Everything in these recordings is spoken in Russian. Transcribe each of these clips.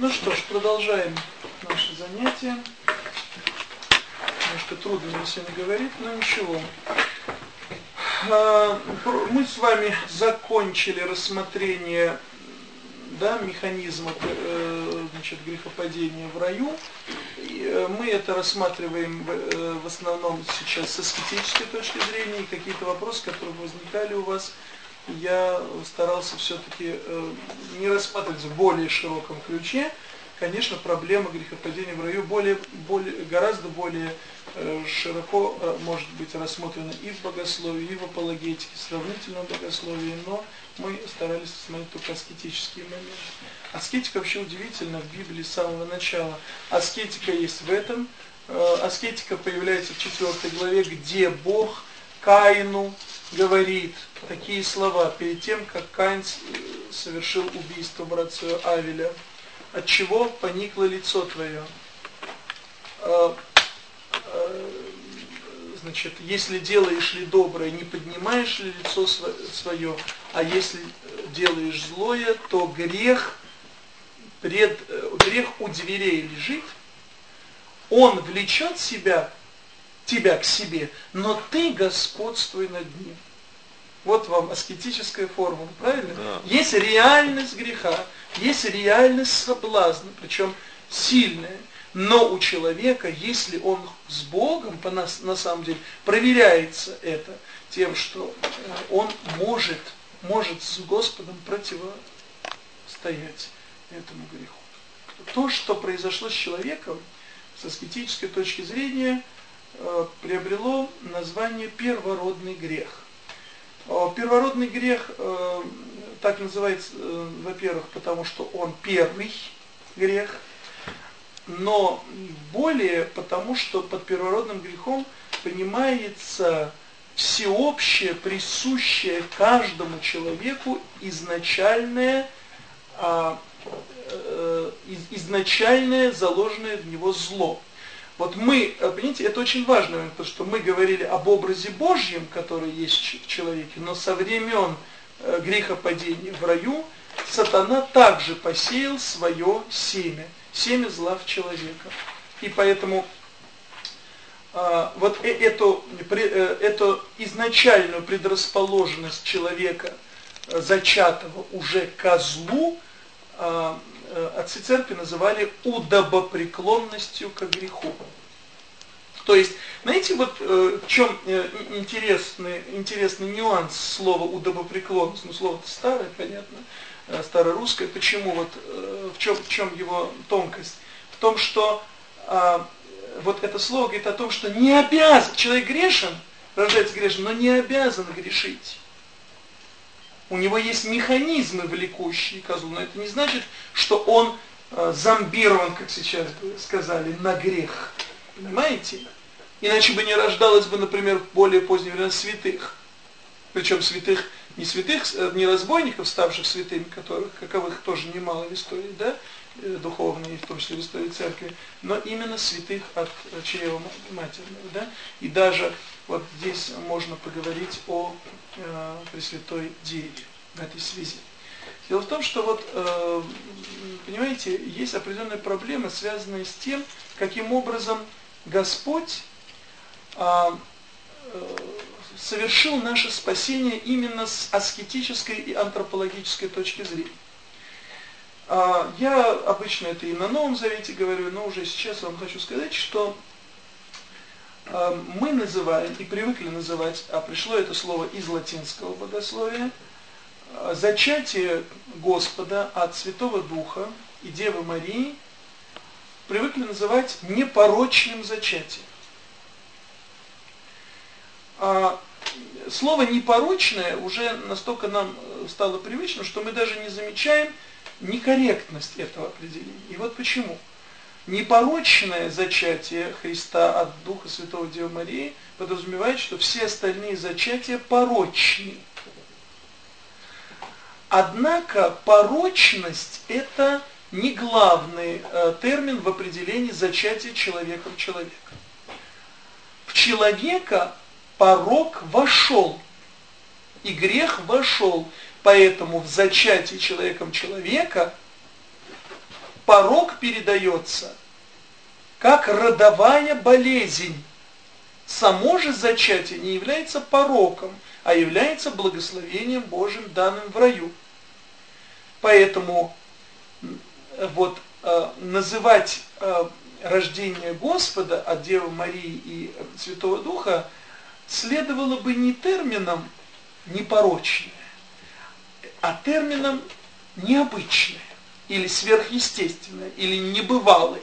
Ну что ж, продолжаем наше занятие. Немножко трудно мне сегодня говорить, но ничего. А, мы с вами закончили рассмотрение да, механизма э, значит, грехопадения в раю. Э, мы это рассматриваем э, в основном сейчас с аскетической точки зрения, и какие-то вопросы, которые возникали у вас, я старался все-таки не рассматривать в более широком ключе. Конечно, проблема грехопадения в раю более, более, гораздо более широко может быть рассмотрена и в богословии, и в апологетике, сравнительном богословии, но мы старались смотреть только аскетические моменты. Аскетика вообще удивительна в Библии с самого начала. Аскетика есть в этом. Э, аскетика появляется в 4 главе, где Бог Каину говорит такие слова перед тем, как Каин совершил убийство брата своего Авеля. От чего поникло лицо твое? Э, э, значит, если делаешь ли доброе, не поднимаешь ли лицо свое, а если делаешь злое, то грех, пред, э, грех у дверей лежит, он влечет себя, тебя к себе, но ты господствуй над ним. Вот вам аскетическая формула, правильно? Да. Есть реальность греха, есть реальность соблазна, причем сильная. Но у человека, если он с Богом, по нас, на самом деле, проверяется это тем, что э, он может, может с Господом противостоять этому греху. То, что произошло с человеком, с аскетической точки зрения, приобрело название первородный грех. Э, первородный грех так называется, во-первых, потому что он первый грех – но более потому, что под первородным грехом понимается всеобщее, присущее каждому человеку изначальное, а, э, изначальное заложенное в него зло. Вот мы, понимаете, это очень важно, потому что мы говорили об образе Божьем, который есть в человеке, но со времен э, грехопадения в раю сатана также посеял свое семя семя зла в человека. И поэтому а, вот э, эту, э, эту изначальную предрасположенность человека, э, зачатого уже козлу, а, отцы церкви называли удобопреклонностью к греху. То есть, знаете, вот в чем интересный, интересный нюанс слова удобопреклонность, ну слово-то старое, понятно, Э, старорусское. Почему? Вот, э, в, чем, в чем его тонкость? В том, что а, вот это слово говорит о том, что не обязан, человек грешен, рождается грешен, но не обязан грешить. У него есть механизмы, влекущие козлу, но это не значит, что он э, зомбирован, как сейчас сказали, на грех. Понимаете? Иначе бы не рождалось бы, например, более позднее время святых. Причем святых не святых, э, не разбойников, ставших святыми, которых, каковых тоже немало в истории, да, э, духовной, в том числе в истории церкви, но именно святых от чрева матерного, да, и даже вот здесь можно поговорить о Пресвятой Деве в этой связи. Дело в том, что вот, э, понимаете, есть определенная проблема, связанная с тем, каким образом Господь э, э, совершил наше спасение именно с аскетической и антропологической точки зрения. А, я обычно это и на Новом Завете говорю, но уже сейчас вам хочу сказать, что а, мы называем и привыкли называть, а пришло это слово из латинского богословия, а, зачатие Господа от Святого Духа и Девы Марии привыкли называть непорочным зачатием слово непорочное уже настолько нам э, стало привычным, что мы даже не замечаем некорректность этого определения. И вот почему. Непорочное зачатие Христа от Духа Святого Девы Марии подразумевает, что все остальные зачатия порочны. Однако порочность это не главный э, термин в определении зачатия человеком человека. В человека порог вошел, и грех вошел. Поэтому в зачатии человеком человека порог передается как родовая болезнь. Само же зачатие не является пороком, а является благословением Божьим, данным в раю. Поэтому вот э, называть э, рождение Господа от Девы Марии и Святого Духа следовало бы не термином непорочное, а термином необычное, или сверхъестественное, или небывалое.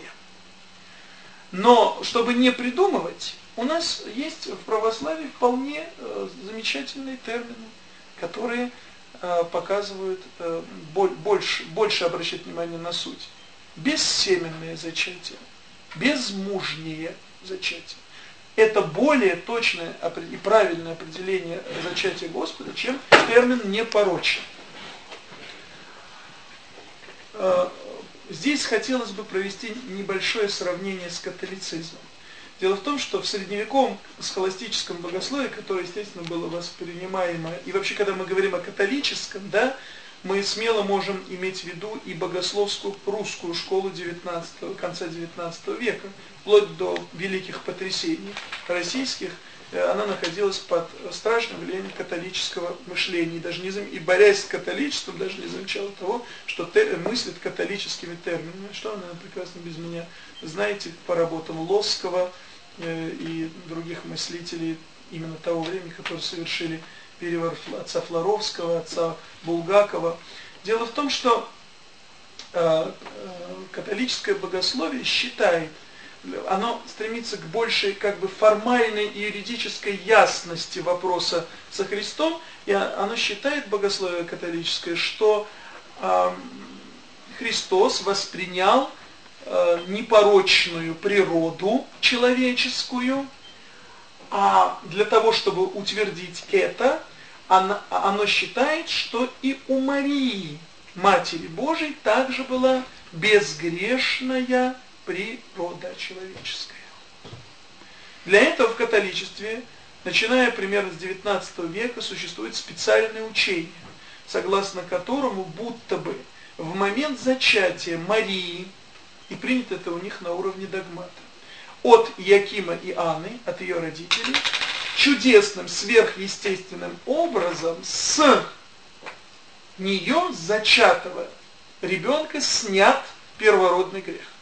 Но чтобы не придумывать, у нас есть в православии вполне э, замечательные термины, которые э, показывают э, больше, больше обращать внимание на суть. Бессеменное зачатие, безмужнее зачатие. Это более точное и правильное определение зачатия Господа, чем термин непорочный. Здесь хотелось бы провести небольшое сравнение с католицизмом. Дело в том, что в средневековом схоластическом богословии, которое, естественно, было воспринимаемо, и вообще, когда мы говорим о католическом, да, мы смело можем иметь в виду и богословскую русскую школу 19 конца 19 века, вплоть до великих потрясений российских, Э, она находилась под страшным влиянием католического мышления. И, даже не, и борясь с католичеством, даже не замечала того, что те, мыслит католическими терминами. Что она прекрасно без меня знаете по работам Лосского э, и других мыслителей именно того времени, которые совершили переворот отца Флоровского, отца Булгакова. Дело в том, что э, э, католическое богословие считает, оно стремится к большей как бы формальной и юридической ясности вопроса со Христом, и оно считает, богословие католическое, что э, Христос воспринял э, непорочную природу человеческую, а для того, чтобы утвердить это, оно, оно считает, что и у Марии, Матери Божией, также была безгрешная природа человеческая. Для этого в католичестве, начиная примерно с 19 века, существует специальное учение, согласно которому будто бы в момент зачатия Марии, и принято это у них на уровне догмата, от Якима и Анны, от ее родителей, чудесным, сверхъестественным образом с нее, зачатого ребенка, снят первородный грех.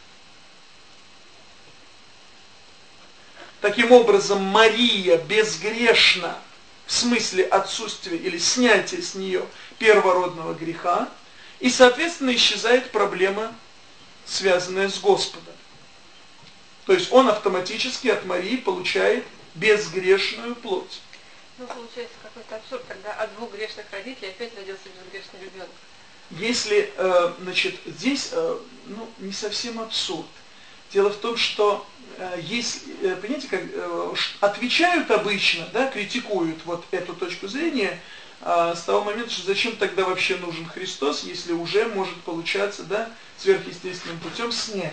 Таким образом, Мария безгрешна в смысле отсутствия или снятия с нее первородного греха, и, соответственно, исчезает проблема, связанная с Господом. То есть он автоматически от Марии получает безгрешную плоть. Ну, получается какой-то абсурд, когда от двух грешных родителей опять родился безгрешный ребенок. Если, э, значит, здесь, э, ну, не совсем абсурд. Дело в том, что есть, э, понимаете, как э, отвечают обычно, да, критикуют вот эту точку зрения с того момента, что зачем тогда вообще нужен Христос, если уже может получаться, да, сверхъестественным путем снятие.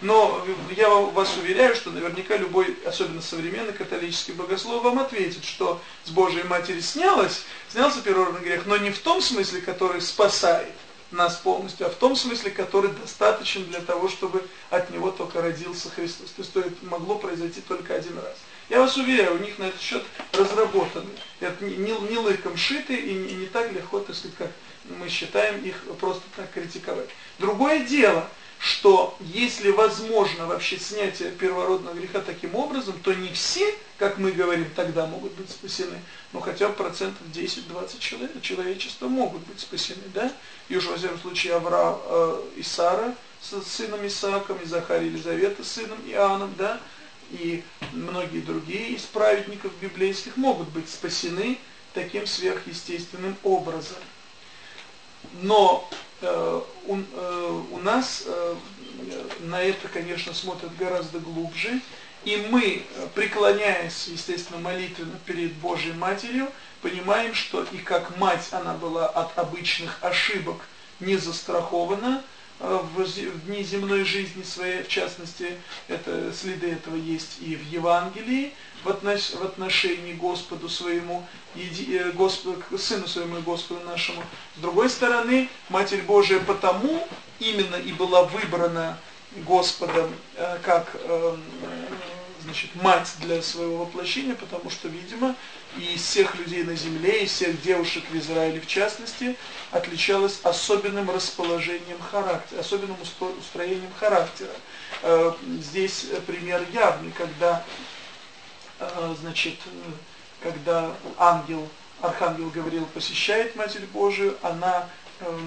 Но я вас уверяю, что наверняка любой, особенно современный католический богослов, вам ответит, что с Божией Матери снялось, снялся первородный грех, но не в том смысле, который спасает, нас полностью, а в том смысле, который достаточен для того, чтобы от него только родился Христос. То есть это могло произойти только один раз. Я вас уверяю, у них на этот счет разработаны. Это не, не, лыком шиты и не, не так легко, так сказать, как мы считаем их просто так критиковать. Другое дело – что если возможно вообще снятие первородного греха таким образом, то не все, как мы говорим, тогда могут быть спасены, но хотя бы процентов 10-20 человек, человечества могут быть спасены, да? И уж во всяком случае Авраам э, и Сара с сыном Исааком, и Захария и Елизавета с сыном Иоанном, да? И многие другие из праведников библейских могут быть спасены таким сверхъестественным образом. Но у, э, у нас э, на это, конечно, смотрят гораздо глубже, и мы, преклоняясь, естественно, молитвенно перед Божьей Матерью, понимаем, что и как мать она была от обычных ошибок не застрахована, в дни земной жизни своей, в частности, это, следы этого есть и в Евангелии, в, отнош, в отношении Господу своему, еди, э, Господу, Сыну своему и Господу нашему. С другой стороны, Матерь Божия потому именно и была выбрана Господом э, как э, значит, мать для своего воплощения, потому что, видимо, и всех людей на земле, и всех девушек в Израиле в частности, отличалась особенным расположением характера, особенным устроением характера. Э, здесь пример явный, когда, значит, когда ангел, архангел говорил, посещает Матерь Божию, она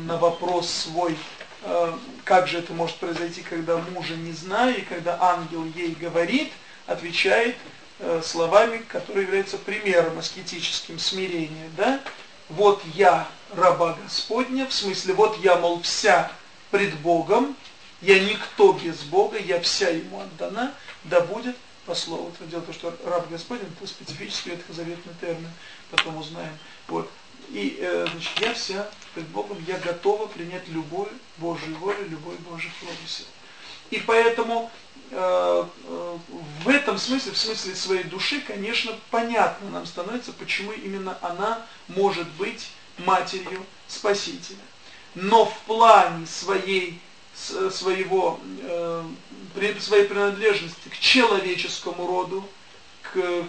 на вопрос свой Э, как же это может произойти, когда мужа не знаю, и когда ангел ей говорит, отвечает э, словами, которые являются примером аскетическим смирения. Да? Вот я раба Господня, в смысле, вот я, мол, вся пред Богом, я никто без Бога, я вся ему отдана, да будет по слову. Это дело то, что раб Господень, это специфический ветхозаветный термин, потом узнаем. Вот. И э, значит, я вся пред Богом, я готова принять любую Божью волю, любой Божий промысел. И поэтому э, э, в этом смысле, в смысле своей души, конечно, понятно нам становится, почему именно она может быть матерью Спасителя. Но в плане своей, своего, э, своей принадлежности к человеческому роду, к, э,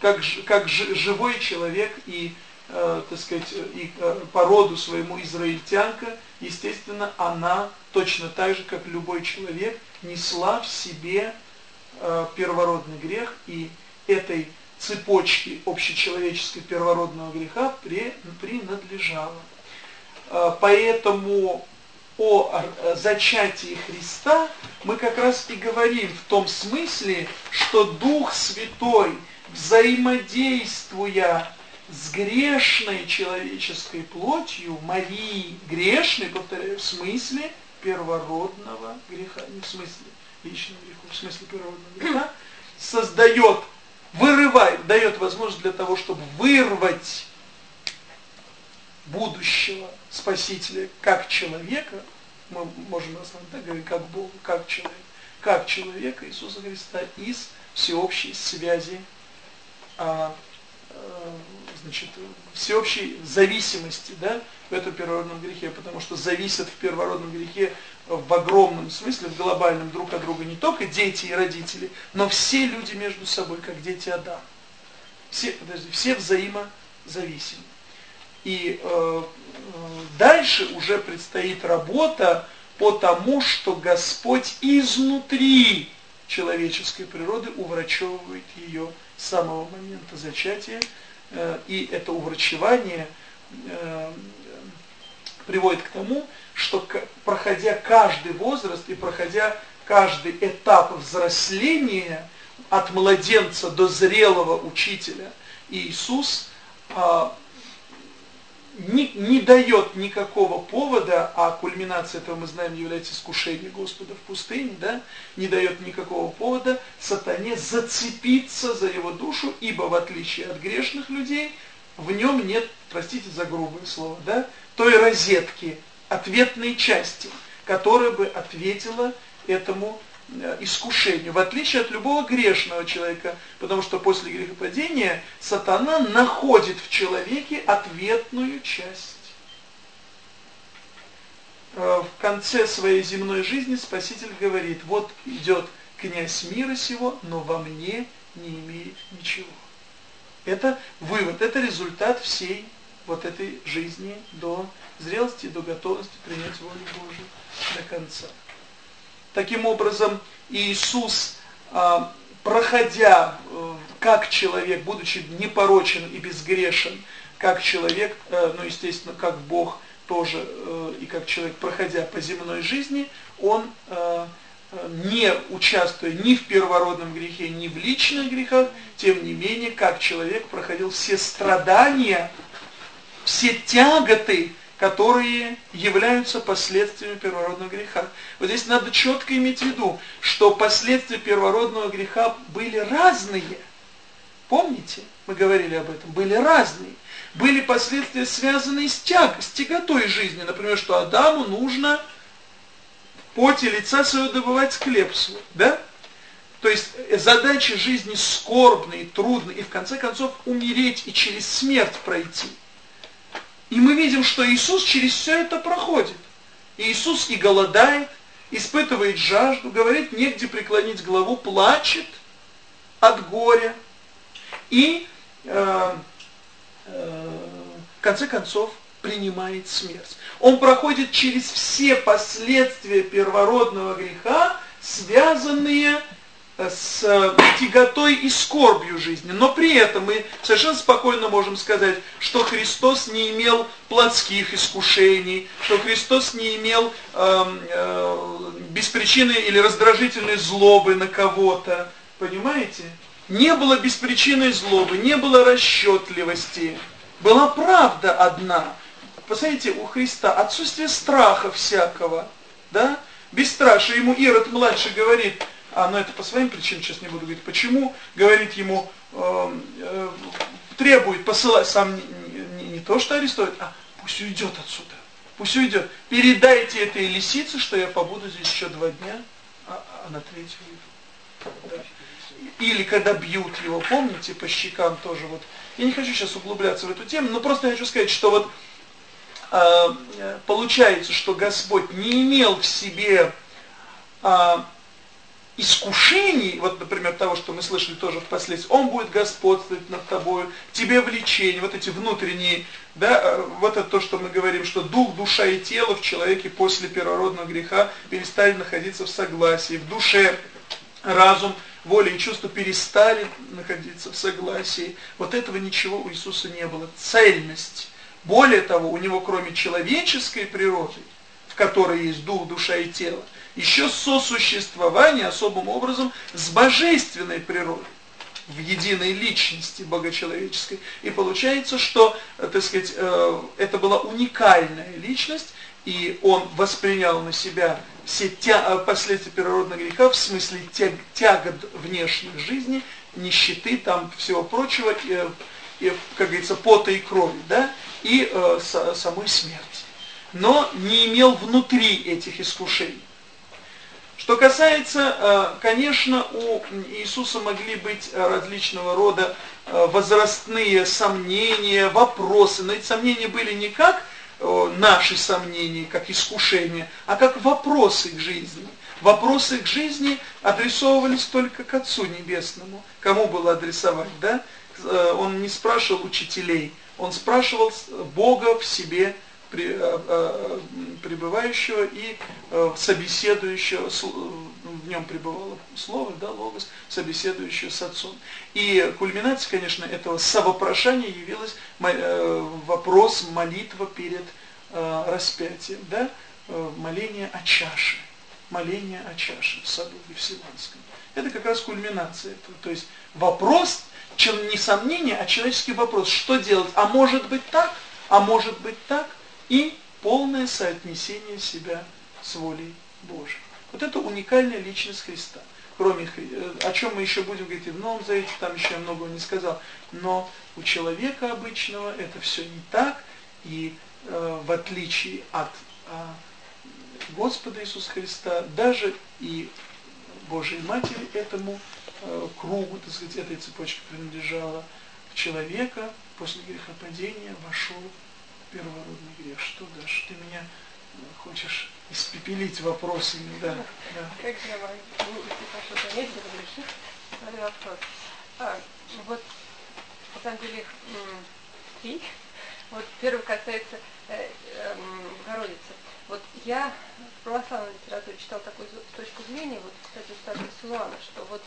как, как живой человек и э, так сказать, и э, по роду своему израильтянка, естественно, она точно так же, как любой человек, несла в себе э, первородный грех и этой цепочки общечеловеческой первородного греха при, принадлежала. Э, поэтому о зачатии Христа мы как раз и говорим в том смысле, что Дух Святой, взаимодействуя с грешной человеческой плотью Марии, грешной, повторяю, в смысле первородного греха, не в смысле личного греха, в смысле первородного греха, создает, вырывает, дает возможность для того, чтобы вырвать будущего Спасителя как человека, мы можем основно так говорить, как Бог, как человек, как человека Иисуса Христа из всеобщей связи а, а, значит, всеобщей зависимости да, в этом первородном грехе, потому что зависят в первородном грехе в огромном смысле, в глобальном друг от друга не только дети и родители, но все люди между собой, как дети Адама. Все, подожди, все взаимозависимы. И э, э, дальше уже предстоит работа по тому, что Господь изнутри человеческой природы уврачевывает ее с самого момента зачатия и это уврачевание э, приводит к тому, что проходя каждый возраст и проходя каждый этап взросления от младенца до зрелого учителя, Иисус а, не, не дает никакого повода, а кульминацией этого мы знаем является искушение Господа в пустыне, да, не дает никакого повода сатане зацепиться за его душу, ибо в отличие от грешных людей, в нем нет, простите за грубое слово, да, той розетки, ответной части, которая бы ответила этому искушению, в отличие от любого грешного человека, потому что после грехопадения сатана находит в человеке ответную часть. Э, в конце своей земной жизни Спаситель говорит, вот идет князь мира сего, но во мне не имеет ничего. Это вывод, это результат всей вот этой жизни до зрелости, до готовности принять волю Божию до конца. Таким образом, Иисус, а, проходя э, как человек, будучи непорочен и безгрешен, как человек, э, ну, естественно, как Бог тоже, э, и как человек, проходя по земной жизни, он не участвуя ни в первородном грехе, ни в личных грехах, тем не менее, как человек проходил все страдания, все тяготы, которые являются последствиями первородного греха. Вот здесь надо четко иметь в виду, что последствия первородного греха были разные. Помните, мы говорили об этом, были разные. Были последствия, связанные с, тяг, с тяготой жизни. Например, что Адаму нужно в поте лица своего добывать хлеб свой. Да? То есть задачи жизни скорбные, трудные, и в конце концов умереть и через смерть пройти – и мы видим, что Иисус через все это проходит. Иисус и голодает, испытывает жажду, говорит, негде преклонить голову, плачет от горя. И э, э, в конце концов принимает смерть. Он проходит через все последствия первородного греха, связанные с тяготой и скорбью жизни. Но при этом мы совершенно спокойно можем сказать, что Христос не имел плотских искушений, что Христос не имел э, э, беспричинной или раздражительной злобы на кого-то. Понимаете? Не было беспричинной злобы, не было расчетливости. Была правда одна. Посмотрите, у Христа отсутствие страха всякого. Да? Бесстрашие. Ему Ирод младший говорит, а, но это по своим причинам, сейчас не буду говорить, почему, говорит ему, э, э, требует, посылать, сам не, не, не то, что арестует, а пусть уйдет отсюда, пусть уйдет. Передайте этой лисице, что я побуду здесь еще два дня, а, а на третий уйду. Да. Или когда бьют его, помните, по щекам тоже вот. Я не хочу сейчас углубляться в эту тему, но просто хочу сказать, что вот э, получается, что Господь не имел в себе э, искушений, вот, например, того, что мы слышали тоже впоследствии, он будет господствовать над тобой, тебе влечение, вот эти внутренние, да, э, вот это то, что мы говорим, что дух, душа и тело в человеке после первородного греха перестали находиться в согласии, в душе разум, воля и чувства перестали находиться в согласии. Вот этого ничего у Иисуса не было. Цельность. Более того, у него кроме человеческой природы, в которой есть дух, душа и тело, еще сосуществование особым образом с божественной природой в единой личности богочеловеческой. И получается, что, э, так сказать, э, это была уникальная личность, и он воспринял на себя все тя э, последствия первородного греха в смысле тяг тягот внешних жизни, нищеты, там всего прочего, и, и, как говорится, пота и крови, да, и э, самой смерти. Но не имел внутри этих искушений. Что касается, э, конечно, у Иисуса могли быть э, различного рода э, возрастные сомнения, вопросы, но эти сомнения были не как наши сомнения, как искушения, а как вопросы к жизни. Вопросы к жизни адресовывались только к Отцу Небесному. Кому было адресовать, да? Он не спрашивал учителей, он спрашивал Бога в себе пребывающего и э, собеседующего, в нем пребывало слово, да, логос, собеседующего с отцом. И кульминацией, конечно, этого совопрошания явилась вопрос, молитва перед распятием, да, моление о чаше, моление о чаше в саду Евсиланском. Это как раз кульминация этого. То есть вопрос, чем не сомнение, а человеческий вопрос, что делать, а может быть так, а может быть так, и полное соотнесение себя с волей Божией. Вот это уникальная личность Христа. Кроме, э, о чем мы еще будем говорить и в Новом Завете, там еще я многого не сказал. Но у человека обычного это все не так, и э, в отличие от э, Господа Иисуса Христа, даже и Божьей Матери этому э, кругу, так сказать, этой цепочке принадлежала, человека после грехопадения вошел первородный грех. Что, Даш, ты меня э, хочешь испепелить вопросами, да. да. Как я могу, что заметить, вопрос. А, вот, на самом деле, три. Вот первый касается э, э, Богородицы. Вот я в православной литературе читал такую точку зрения, вот, кстати, у Силуана, что вот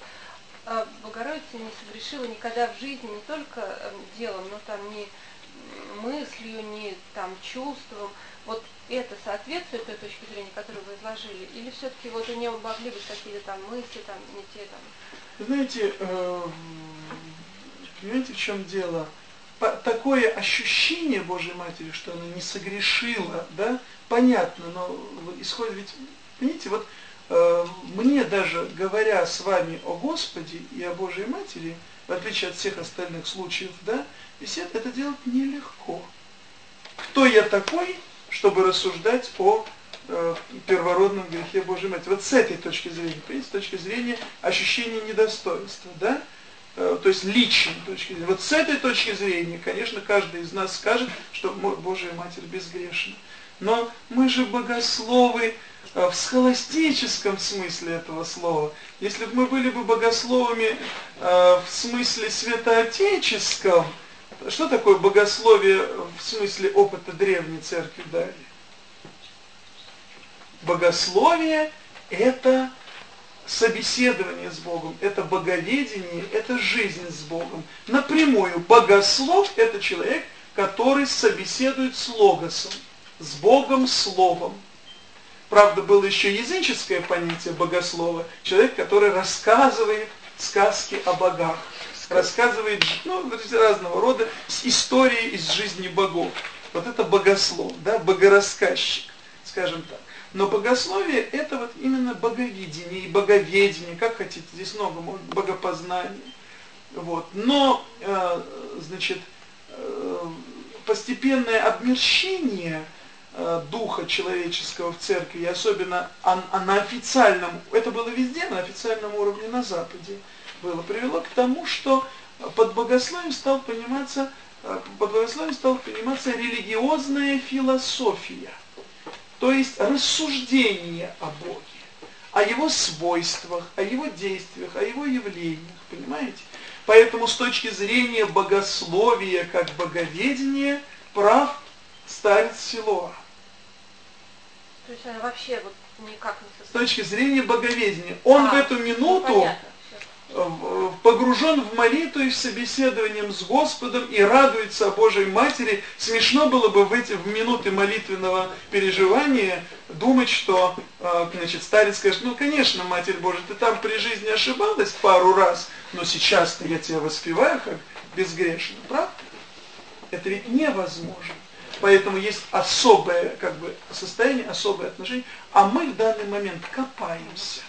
э, Богородица не согрешила никогда в жизни не только э, делом, но там не мыслью, ни там чувством. Вот это соответствует той точке зрения, которую вы изложили? Или все-таки вот у него могли быть какие-то там мысли, там не те там? Знаете, э, понимаете, в чем дело? По, такое ощущение Божьей Матери, что она не согрешила, да, понятно, но исходит ведь, понимаете, вот э, мне даже говоря с вами о Господе и о Божьей Матери, в отличие от всех остальных случаев, да, бесед, это делать нелегко. Кто я такой, чтобы рассуждать о э, первородном грехе Божьей Матери? Вот с этой точки зрения, понимаете, с точки зрения ощущения недостоинства, да? Э, то есть личной точки зрения. Вот с этой точки зрения, конечно, каждый из нас скажет, что Божья Матерь безгрешна. Но мы же богословы э, в схоластическом смысле этого слова. Если бы мы были бы богословами э, в смысле святоотеческом, что такое богословие в смысле опыта древней церкви дали? Богословие – это собеседование с Богом, это боговедение, это жизнь с Богом. Напрямую богослов – это человек, который собеседует с логосом, с Богом Словом. Правда, было еще языческое понятие богослова, человек, который рассказывает сказки о богах, рассказывает ну, разного рода истории из жизни богов. Вот это богослов, да, богорассказчик, скажем так. Но богословие это вот именно боговидение и боговедение, как хотите, здесь много может, богопознания. Вот. Но, э, значит, э, постепенное обмерщение э, духа человеческого в церкви, и особенно а на официальном, это было везде, на официальном уровне на Западе, было, привело к тому, что под богословием стал пониматься, э, под богословием стал пониматься религиозная философия – то есть рассуждение о Боге, о Его свойствах, о Его действиях, о Его явлениях, понимаете? Поэтому с точки зрения богословия, как боговедения, прав старец Силуа. То есть она вообще вот никак не С точки зрения боговедения. Он а, в эту минуту... Ну, погружен в молитву и в собеседованием с Господом и радуется о Божьей Матери. Смешно было бы в эти в минуты молитвенного переживания думать, что а, значит, старец скажет, ну конечно, Матерь Божия, ты там при жизни ошибалась пару раз, но сейчас-то я тебя воспеваю как безгрешно, правда? Это ведь невозможно. Поэтому есть особое как бы, состояние, особое отношение, а мы в данный момент копаемся.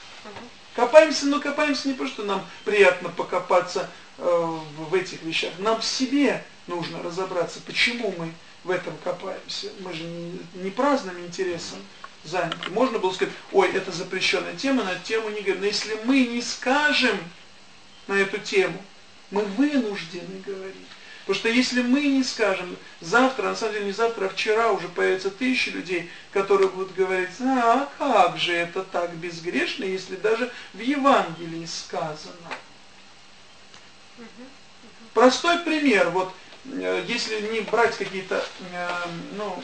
Копаемся, но копаемся не потому, что нам приятно покопаться э, в этих вещах. Нам в себе нужно разобраться, почему мы в этом копаемся. Мы же не, праздным интересом заняты. Можно было сказать, ой, это запрещенная тема, на эту тему не говорим. Но если мы не скажем на эту тему, мы вынуждены говорить. Потому что если мы не скажем, завтра, на самом деле не завтра, а вчера уже появятся тысячи людей, которые будут говорить, а как же это так безгрешно, если даже в Евангелии сказано. Простой пример, вот э, если не брать какие-то э, ну,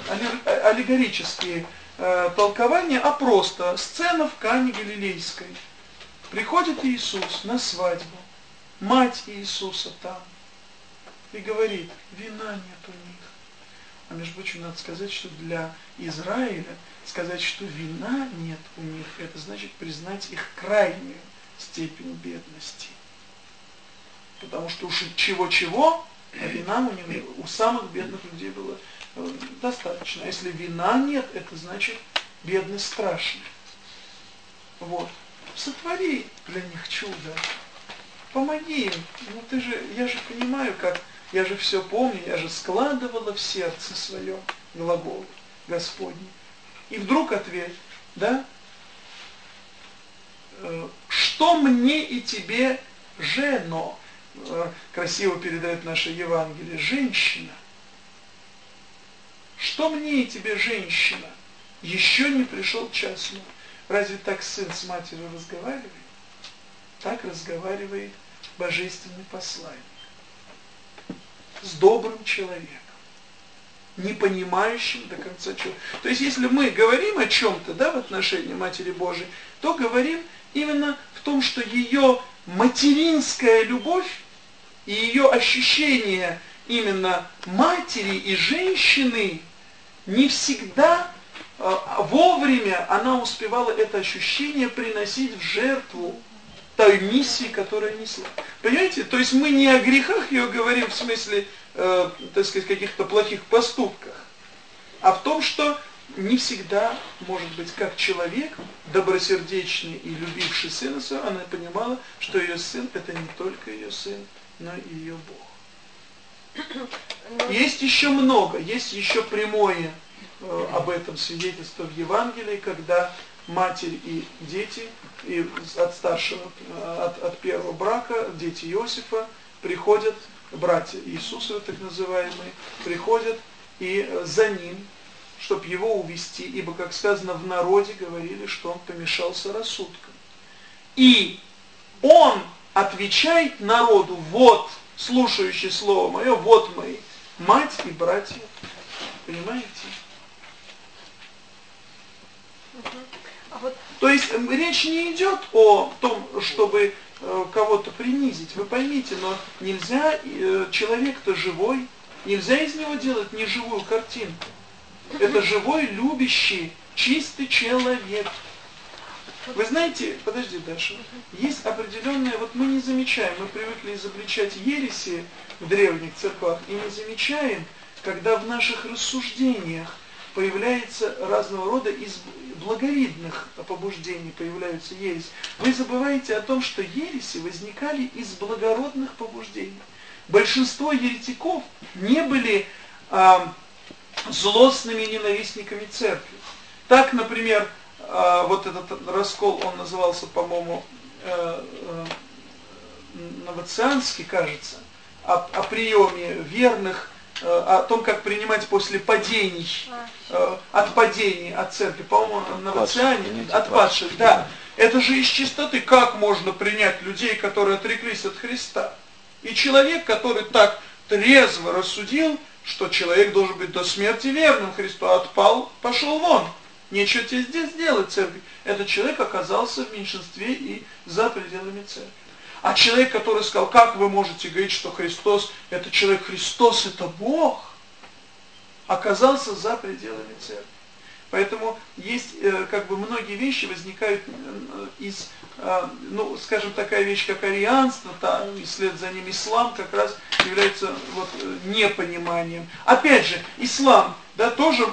аллегорические э, толкования, а просто сцена в Кане Галилейской. Приходит Иисус на свадьбу, мать Иисуса там и говорит, вина нет у них. А между прочим, надо сказать, что для Израиля сказать, что вина нет у них, это значит признать их крайнюю степень бедности. Потому что уж чего-чего, а вина у них, у самых бедных людей было э, достаточно. А если вина нет, это значит бедность страшная. Вот. Сотвори для них чудо. Помоги им. Ну ты же, я же понимаю, как я же все помню, я же складывала в сердце своем глагол Господний. И вдруг ответ, да? Э, что мне и тебе жено? Э, красиво передает наше Евангелие. Женщина. Что мне и тебе, женщина? Еще не пришел час мой. Разве так сын с матерью разговаривает? Так разговаривает божественный посланник с добрым человеком, не понимающим до конца чего. То есть, если мы говорим о чем-то, да, в отношении Матери Божией, то говорим именно в том, что ее материнская любовь и ее ощущение именно матери и женщины не всегда а, вовремя она успевала это ощущение приносить в жертву той миссии, которая несла. Понимаете? То есть мы не о грехах ее говорим в смысле, э, так сказать, каких-то плохих поступках, а в том, что не всегда, может быть, как человек, добросердечный и любивший сына своего, она понимала, что ее сын это не только ее сын, но и ее Бог. Ну, есть еще много, есть еще прямое э, об этом свидетельство в Евангелии, когда матерь и дети, и от старшего, от, от первого брака, дети Иосифа, приходят, братья Иисуса, так называемые, приходят и за ним, чтобы его увести, ибо, как сказано, в народе говорили, что он помешался рассудком. И он отвечает народу, вот, слушающий слово мое, вот мои мать и братья. Понимаете? А вот... То есть речь не идет о том, чтобы э, кого-то принизить. Вы поймите, но нельзя, э, человек-то живой, нельзя из него делать неживую картинку. Это живой, любящий, чистый человек. Вы знаете, подожди, Даша, есть определенные, вот мы не замечаем, мы привыкли изобличать ереси в древних церквах и не замечаем, когда в наших рассуждениях появляется разного рода из благовидных побуждений появляются ереси. Вы забываете о том, что ереси возникали из благородных побуждений. Большинство еретиков не были а, злостными ненавистниками церкви. Так, например, а, вот этот раскол, он назывался, по-моему, э, э, новоцианский, кажется, о, о приеме верных, о том, как принимать после падений, от падений от церкви, по-моему, новоциане, от падших, да. Это же из чистоты, как можно принять людей, которые отреклись от Христа? И человек, который так трезво рассудил, что человек должен быть до смерти верным Христу, а отпал, пошел вон. Нечего тебе здесь делать, церковь. Этот человек оказался в меньшинстве и за пределами церкви. А человек, который сказал, как вы можете говорить, что Христос, это человек, Христос это Бог, оказался за пределами церкви. Поэтому есть э, как бы многие вещи возникают э, из, э, ну, скажем, такая вещь, как арианство, та, и след за ним ислам как раз является вот, непониманием. Опять же, ислам, да, тоже,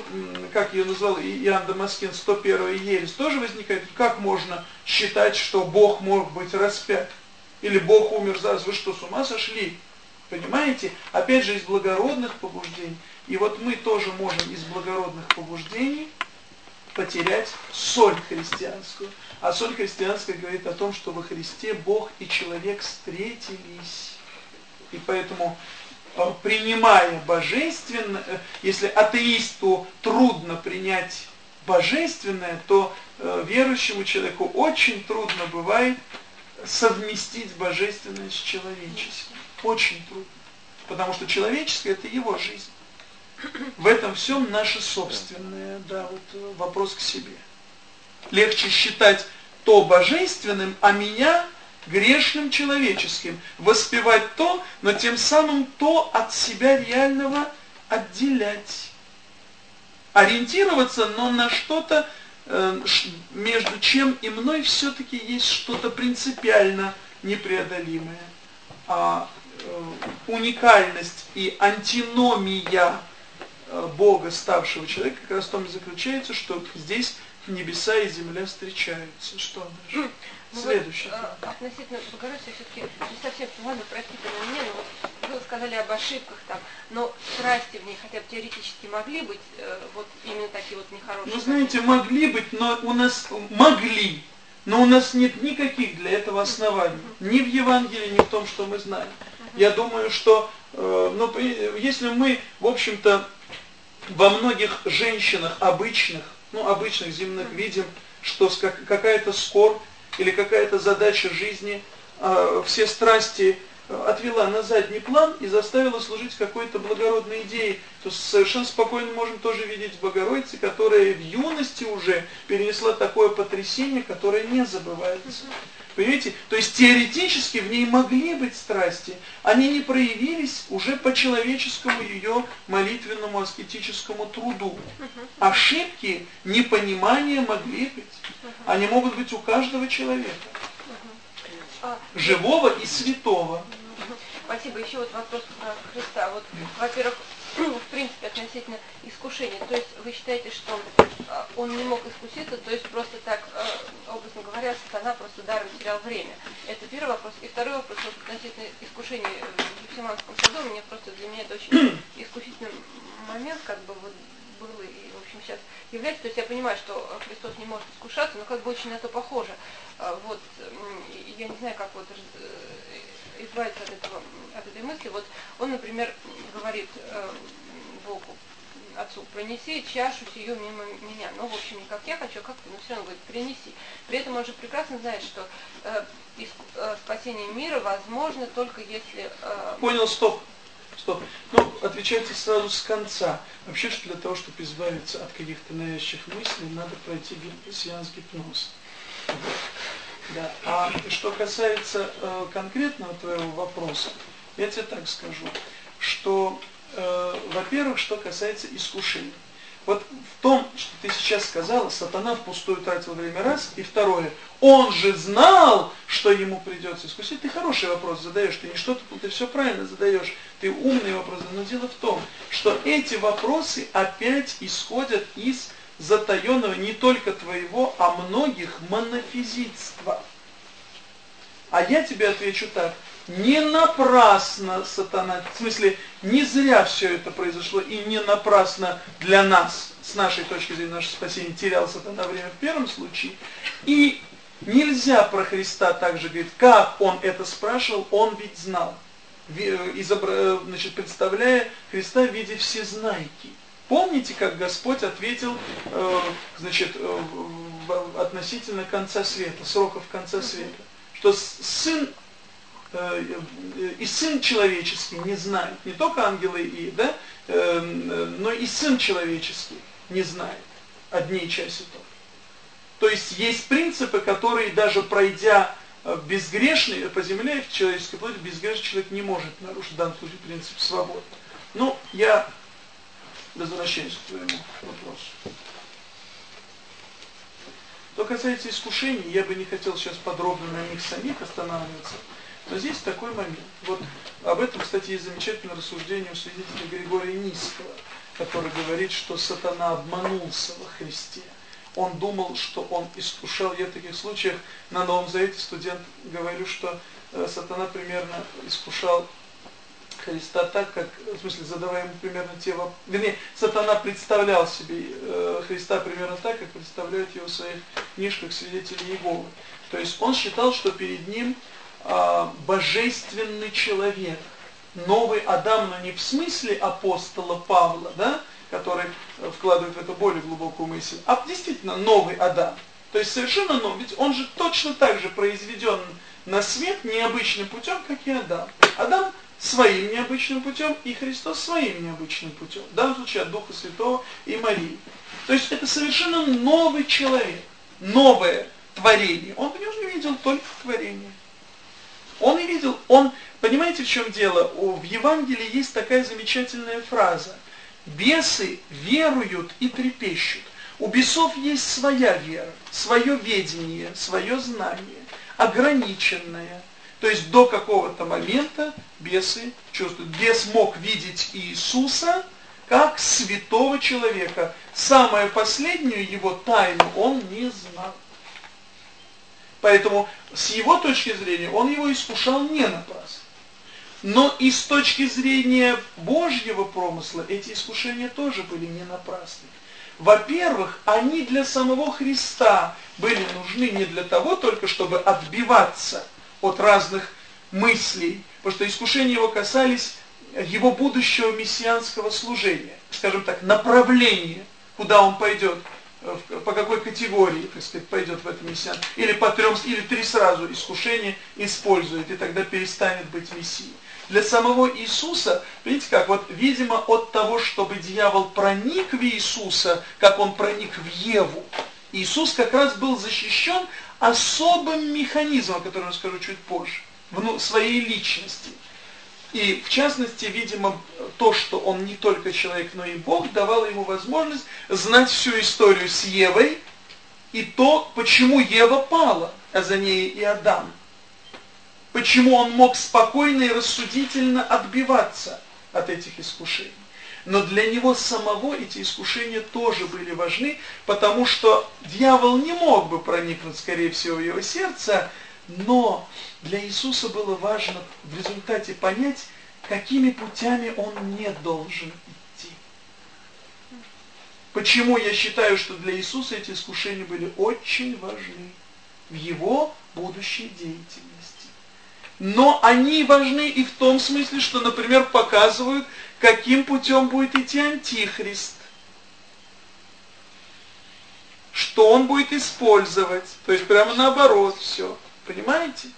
как я назвал Иоанн Дамаскин, 101 ересь, тоже возникает, как можно считать, что Бог мог быть распят, или Бог умер за вас, вы что, с ума сошли? Понимаете? Опять же, из благородных побуждений. И вот мы тоже можем из благородных побуждений потерять соль христианскую. А соль христианская говорит о том, что во Христе Бог и человек встретились. И поэтому, э, принимая божественное, э, если атеисту трудно принять божественное, то э, верующему человеку очень трудно бывает совместить божественное с человеческим. Очень трудно. Потому что человеческое – это его жизнь. В этом всем наше собственное, да, вот э, вопрос к себе. Легче считать то божественным, а меня грешным человеческим. Воспевать то, но тем самым то от себя реального отделять. Ориентироваться, но на что-то, между чем и мной все-таки есть что-то принципиально непреодолимое. А э, уникальность и антиномия Э, Бога, ставшего человека, как раз в том и заключается, что здесь небеса и земля встречаются. Что дальше? Ну, Следующее. Вот, относительно Богородицы все-таки не совсем, ладно, простите на меня, но вот вы сказали об ошибках там, но страсти в ней хотя бы теоретически могли быть, э, вот именно такие вот нехорошие. Ну, знаете, могли быть, но у нас могли, но у нас нет никаких для этого оснований. Ни в Евангелии, ни в том, что мы знаем. Я думаю, что, э, ну, если мы, в общем-то, во многих женщинах обычных, ну обычных земных видим, что какая-то скорбь или какая-то задача жизни, э, все страсти отвела на задний план и заставила служить какой-то благородной идее, то совершенно спокойно можем тоже видеть в Богородице, которая в юности уже перенесла такое потрясение, которое не забывается. Понимаете? То есть теоретически в ней могли быть страсти, они не проявились уже по человеческому ее молитвенному аскетическому труду. Ошибки, непонимания могли быть. Они могут быть у каждого человека. А, живого и святого. Спасибо. Еще вот вопрос про Христа. Вот, во-первых, в принципе, относительно искушения. То есть вы считаете, что э, он не мог искуситься, то есть просто так, э, образно говоря, сатана просто даром терял время. Это первый вопрос. И второй вопрос вот, относительно искушения в Гефсиманском саду. Мне просто для меня это очень искусительный момент, как бы вот был и, в общем, сейчас является. То есть я понимаю, что Христос не может искушаться, но как бы очень на это похоже. Э, вот, я не знаю, как вот избавиться от, этого, от этой мысли. Вот он, например, говорит э, Богу, Отцу, пронеси чашу сию мимо меня. Ну, в общем, не как я хочу, а как ты, но все равно говорит, принеси. При этом он же прекрасно знает, что э, э, спасение мира возможно только если... Э... Понял, стоп. Стоп. Ну, отвечайте сразу с конца. Вообще, что для того, чтобы избавиться от каких-то навязчивых мыслей, надо пройти сеанс гипноз. Да. А что касается э, конкретного твоего вопроса, я тебе так скажу, что, э, во-первых, что касается искушений. Вот в том, что ты сейчас сказала, сатана впустую тратил время раз, и второе, он же знал, что ему придется искусить. Ты хороший вопрос задаешь, ты не что-то, ты все правильно задаешь, ты умный вопрос, но дело в том, что эти вопросы опять исходят из затаенного не только твоего, а многих монофизитства. А я тебе отвечу так, не напрасно сатана, в смысле, не зря все это произошло, и не напрасно для нас, с нашей точки зрения, наше спасение, терял сатана время в первом случае. И нельзя про Христа также говорить, как он это спрашивал, он ведь знал. Изобра... Значит, представляя Христа в виде всезнайки. Помните, как Господь ответил э, значит, э, относительно конца света, сроков конца света, что Сын Э, и Сын человеческий не знает, не только ангелы и, да, э, но и Сын человеческий не знает одни часе только. То есть есть принципы, которые даже пройдя э, безгрешный по земле, в человеческой плоти, безгрешный человек не может нарушить в данном случае принцип свободы. Ну, я возвращаюсь к твоему вопросу. Что касается искушений, я бы не хотел сейчас подробно на них самих останавливаться, но здесь такой момент. Вот об этом, кстати, есть замечательное рассуждение у свидетеля Григория Низкого, который говорит, что сатана обманулся во Христе. Он думал, что он искушал. Я в таких случаях на Новом Завете студент говорю, что э, сатана примерно искушал Христа так, как, в смысле, задавая ему примерно те вопросы. Вернее, сатана представлял себе э, Христа примерно так, как представляют его в своих книжках свидетели Иеговы. То есть он считал, что перед ним а, божественный человек. Новый Адам, но не в смысле апостола Павла, да, который вкладывает в это более глубокую мысль, а действительно новый Адам. То есть совершенно новый, ведь он же точно так же произведен на свет необычным путем, как и Адам. Адам своим необычным путем и Христос своим необычным путем. В данном случае от Духа Святого и Марии. То есть это совершенно новый человек, новое творение. Он в нем не видел только творение. Он и видел, он, понимаете, в чем дело? В Евангелии есть такая замечательная фраза. Бесы веруют и трепещут. У бесов есть своя вера, свое ведение, свое знание, ограниченное. То есть до какого-то момента бесы чувствуют. Бес мог видеть Иисуса как святого человека. Самую последнюю его тайну он не знал. Поэтому с его точки зрения он его искушал не напрасно. Но и с точки зрения Божьего промысла эти искушения тоже были не напрасны. Во-первых, они для самого Христа были нужны не для того только, чтобы отбиваться от разных мыслей, потому что искушения его касались его будущего мессианского служения, скажем так, направления, куда он пойдет – по какой категории, так сказать, пойдет в этом мессиан, или по трем, или три сразу искушения использует, и тогда перестанет быть мессией. Для самого Иисуса, видите как, вот, видимо, от того, чтобы дьявол проник в Иисуса, как он проник в Еву, Иисус как раз был защищен особым механизмом, о котором я скажу чуть позже, в своей личности – и в частности, видимо, то, что он не только человек, но и Бог, давало ему возможность знать всю историю с Евой и то, почему Ева пала, а за ней и Адам. Почему он мог спокойно и рассудительно отбиваться от этих искушений. Но для него самого эти искушения тоже были важны, потому что дьявол не мог бы проникнуть, скорее всего, в его сердце, но для Иисуса было важно в результате понять, какими путями он не должен идти. Почему я считаю, что для Иисуса эти искушения были очень важны в его будущей деятельности. Но они важны и в том смысле, что, например, показывают, Каким путем будет идти Антихрист? Что он будет использовать? То есть прямо наоборот все. Понимаете?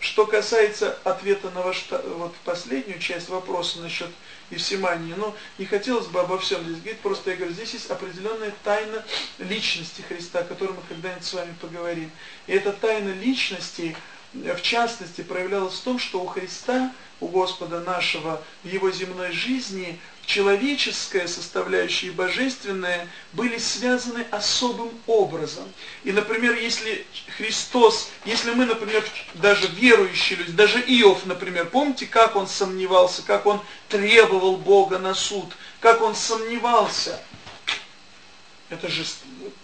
Что касается ответа на ваш вот последнюю часть вопроса насчет Евсимании, ну, не хотелось бы обо всем здесь говорить, просто я говорю, здесь есть определенная тайна личности Христа, о которой мы когда-нибудь с вами поговорим. И эта тайна личности – в частности, проявлялась в том, что у Христа, у Господа нашего, в его земной жизни человеческая составляющая и божественная были связаны особым образом. И, например, если Христос, если мы, например, даже верующие люди, даже Иов, например, помните, как он сомневался, как он требовал Бога на суд, как он сомневался. Это же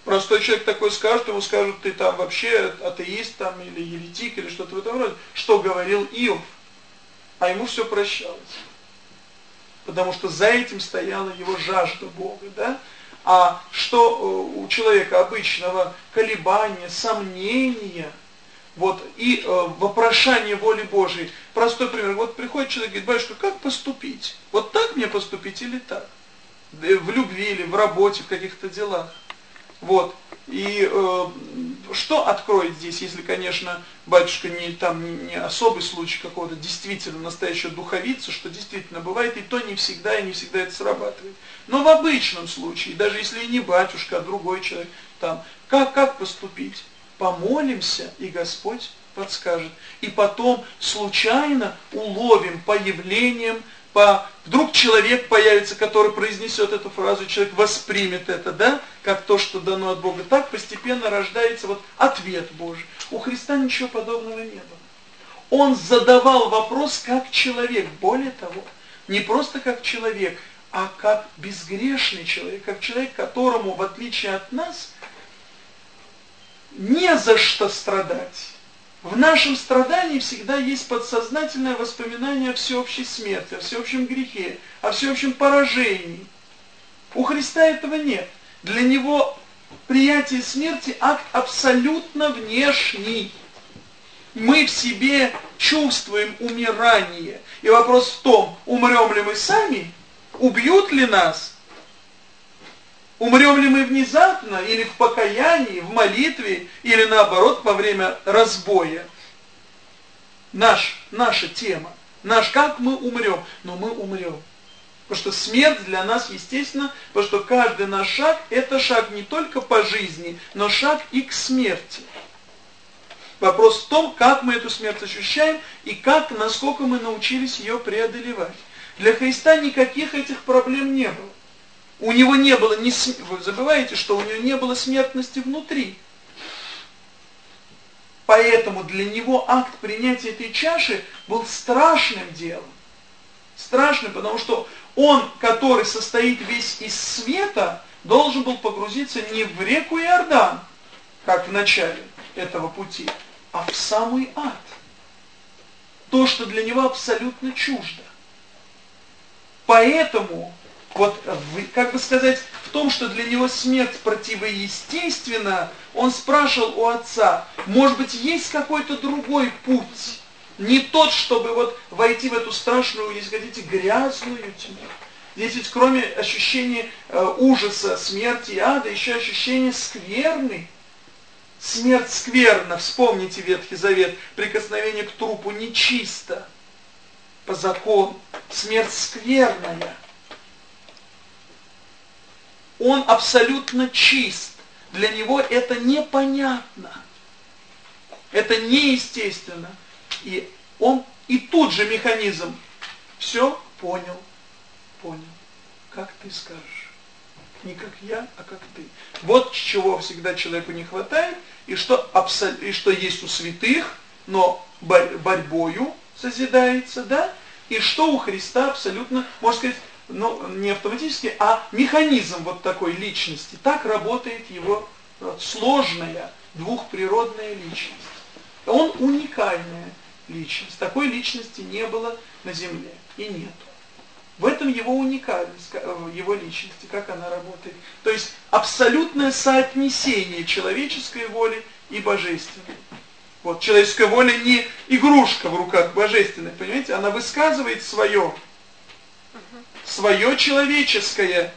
простой человек такой скажет, ему скажут, ты там вообще атеист там, или еретик, или что-то в этом роде. Что говорил Иов? А ему все прощалось потому что за этим стояла его жажда Бога, да? А что э, у человека обычного колебания, сомнения, вот, и э, вопрошание воли Божией. Простой пример. Вот приходит человек и говорит, батюшка, как поступить? Вот так мне поступить или так? В любви или в работе, в каких-то делах. Вот. И э, что откроет здесь, если, конечно, батюшка не там не особый случай какого-то действительно настоящего духовица, что действительно бывает, и то не всегда, и не всегда это срабатывает. Но в обычном случае, даже если и не батюшка, а другой человек, там, как, как поступить? Помолимся, и Господь подскажет. И потом случайно уловим появлением по, вдруг человек появится, который произнесет эту фразу, человек воспримет это, да, как то, что дано от Бога. Так постепенно рождается вот ответ Божий. У Христа ничего подобного не было. Он задавал вопрос как человек, более того, не просто как человек, а как безгрешный человек, как человек, которому, в отличие от нас, не за что страдать. В нашем страдании всегда есть подсознательное воспоминание о всеобщей смерти, о всеобщем грехе, о всеобщем поражении. У Христа этого нет. Для Него приятие смерти акт абсолютно внешний. Мы в себе чувствуем умирание. И вопрос в том, умрем ли мы сами, убьют ли нас, Умрем ли мы внезапно, или в покаянии, в молитве, или наоборот во время разбоя? Наш, наша тема. Наш, как мы умрем? Но мы умрем. Потому что смерть для нас естественно, потому что каждый наш шаг, это шаг не только по жизни, но шаг и к смерти. Вопрос в том, как мы эту смерть ощущаем и как, насколько мы научились ее преодолевать. Для Христа никаких этих проблем не было. У него не было, не, вы забываете, что у него не было смертности внутри. Поэтому для него акт принятия этой чаши был страшным делом. Страшным, потому что он, который состоит весь из света, должен был погрузиться не в реку Иордан, как в начале этого пути, а в самый ад. То, что для него абсолютно чуждо. Поэтому вот, как бы сказать, в том, что для него смерть противоестественна, он спрашивал у отца, может быть, есть какой-то другой путь, не тот, чтобы вот войти в эту страшную, если хотите, грязную тьму. Здесь ведь кроме ощущения э, ужаса, смерти и ада, еще ощущение скверны. Смерть скверна, вспомните Ветхий Завет, прикосновение к трупу нечисто по закону. Смерть скверная он абсолютно чист. Для него это непонятно. Это неестественно. И он и тут же механизм все понял, понял. Как ты скажешь? Не как я, а как ты. Вот чего всегда человеку не хватает, и что, абсол... и что есть у святых, но борьбою созидается, да? И что у Христа абсолютно, можно сказать, ну, не автоматически, а механизм вот такой личности. Так работает его э, сложная двухприродная личность. Он уникальная личность. Такой личности не было на Земле и нет. В этом его уникальность, э, его личности, как она работает. То есть абсолютное соотнесение человеческой воли и божественной. Вот человеческая воля не игрушка в руках божественной, понимаете? Она высказывает свое свое человеческое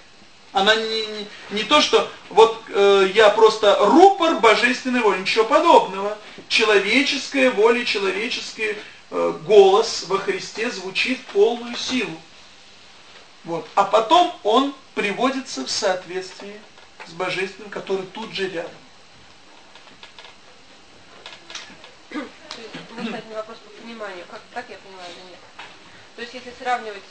Она не, не, не то, что вот э, я просто рупор божественной воли, ничего подобного. Человеческая воля, человеческий э, голос во Христе звучит полную силу. Вот. А потом он приводится в соответствие с божественным, который тут же рядом. Можно один вопрос по пониманию, как, как я понимаю или нет? То есть если сравнивать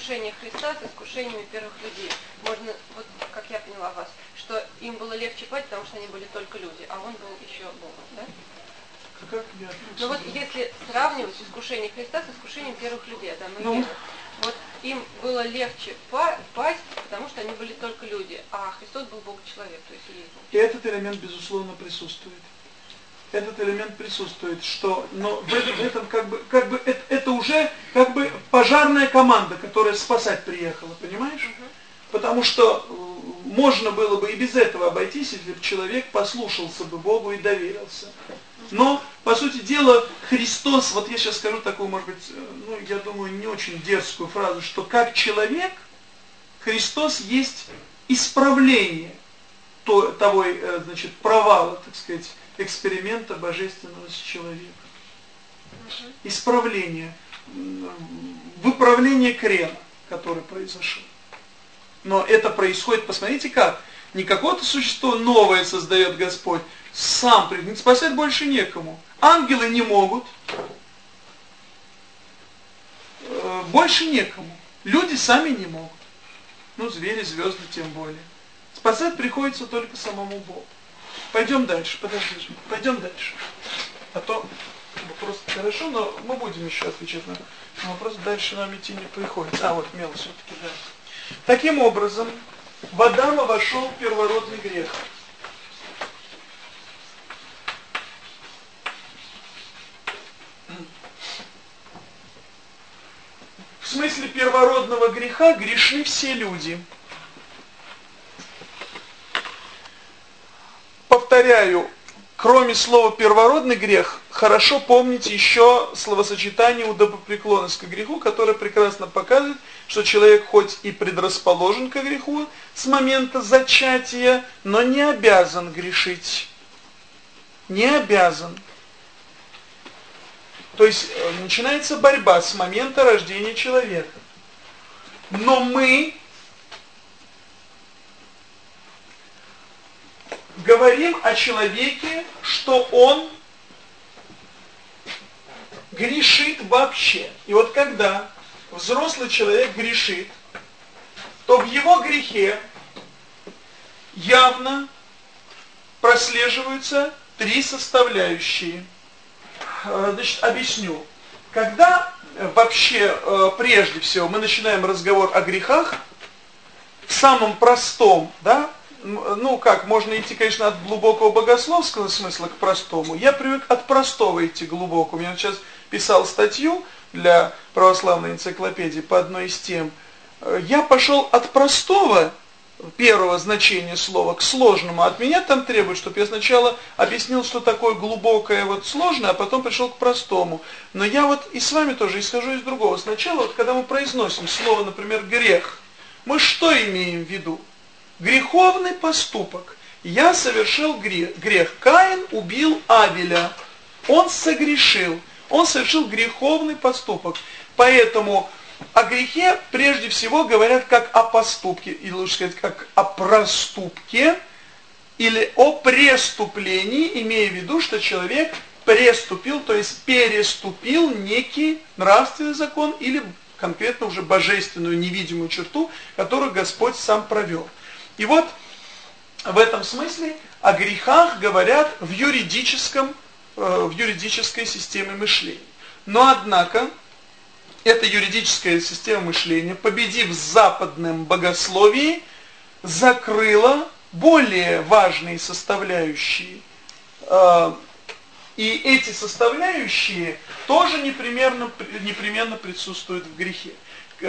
искушение Христа с искушениями первых людей, можно, вот как я поняла вас, что им было легче пать, потому что они были только люди, а он был еще Богом, да? Как я ну вот если сравнивать искушение Христа с искушением первых людей, да, мы ну, вот им было легче пасть, потому что они были только люди, а Христос был Бог-человек, то есть есть. И этот элемент, безусловно, присутствует этот элемент присутствует, что, но в этом, этом как бы, как бы это, это уже как бы пожарная команда, которая спасать приехала, понимаешь? Угу. Потому что э, можно было бы и без этого обойтись, если бы человек послушался бы Богу и доверился. Но, по сути дела, Христос, вот я сейчас скажу такую, может быть, э, ну, я думаю, не очень дерзкую фразу, что как человек, Христос есть исправление того, э, значит, провала, так сказать, эксперимента божественного с человеком. Исправление, выправление крена, который произошел. Но это происходит, посмотрите как, не какое-то существо новое создает Господь, сам придет, спасать больше некому. Ангелы не могут, э, больше некому. Люди сами не могут. Ну, звери, звезды тем более. Спасать приходится только самому Богу. Пойдем дальше, подожди, пойдем дальше. А то вопрос хорошо, но мы будем еще отвечать на вопрос, дальше нам идти не приходится. А, вот мел все-таки, да. Таким образом, в Адама вошел первородный грех. В смысле первородного греха грешны все люди. Повторяю, кроме слова первородный грех, хорошо помните еще словосочетание удобопреклонность к греху, которое прекрасно показывает, что человек хоть и предрасположен к греху с момента зачатия, но не обязан грешить. Не обязан. То есть э, начинается борьба с момента рождения человека. Но мы говорим о человеке, что он грешит вообще. И вот когда взрослый человек грешит, то в его грехе явно прослеживаются три составляющие. Э, значит, объясню. Когда вообще э, прежде всего мы начинаем разговор о грехах, в самом простом, да, ну как, можно идти, конечно, от глубокого богословского смысла к простому. Я привык от простого идти к глубокому. Я сейчас писал статью для православной энциклопедии по одной из тем. Я пошел от простого первого значения слова к сложному. От меня там требуют, чтобы я сначала объяснил, что такое глубокое, вот сложное, а потом пришел к простому. Но я вот и с вами тоже исхожу из другого. Сначала, вот когда мы произносим слово, например, грех, мы что имеем в виду? Греховный поступок. Я совершил грех. Каин убил Авеля. Он согрешил. Он совершил греховный поступок. Поэтому о грехе прежде всего говорят как о поступке, или лучше сказать, как о проступке, или о преступлении, имея в виду, что человек преступил, то есть переступил некий нравственный закон или конкретно уже божественную невидимую черту, которую Господь сам провел. И вот в этом смысле о грехах говорят в юридическом, э, в юридической системе мышления. Но однако, эта юридическая система мышления, победив западном богословии, закрыла более важные составляющие. Э, и эти составляющие тоже непременно, непременно присутствуют в грехе.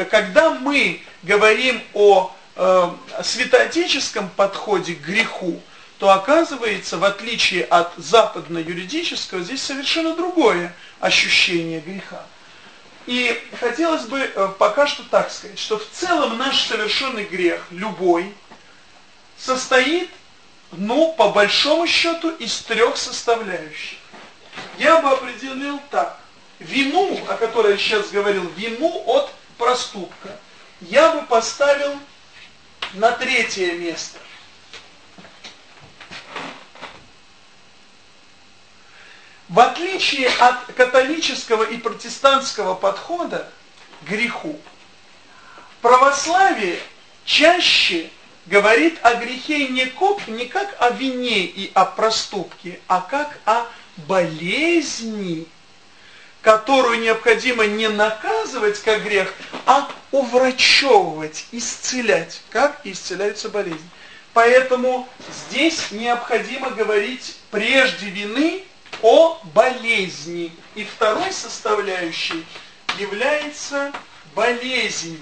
Когда мы говорим о э, святоотеческом подходе к греху, то оказывается, в отличие от западно-юридического, здесь совершенно другое ощущение греха. И хотелось бы э, пока что так сказать, что в целом наш совершенный грех, любой, состоит, ну, по большому счету, из трех составляющих. Я бы определил так. Вину, о которой я сейчас говорил, вину от проступка, я бы поставил на третье место. В отличие от католического и протестантского подхода к греху, православие чаще говорит о грехе не как, не как о вине и о проступке, а как о болезни, которую необходимо не наказывать как грех, а уврачевывать, исцелять, как исцеляются болезни. Поэтому здесь необходимо говорить прежде вины о болезни. И второй составляющей является болезнь.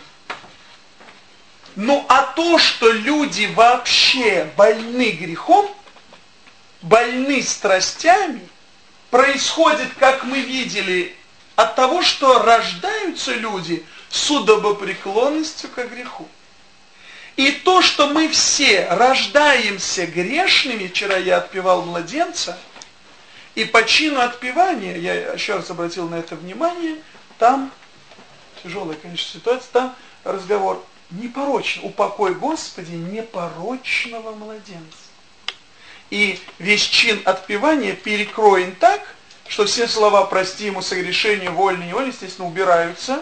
Ну а то, что люди вообще больны грехом, больны страстями, происходит, как мы видели, от того, что рождаются люди с удобопреклонностью к греху. И то, что мы все рождаемся грешными, вчера я отпевал младенца – и по чину отпевания, я еще раз обратил на это внимание, там, тяжелая, конечно, ситуация, там разговор непорочный, упокой, Господи, непорочного младенца. И весь чин отпевания перекроен так, что все слова «прости ему согрешение, вольно, невольно», естественно, убираются,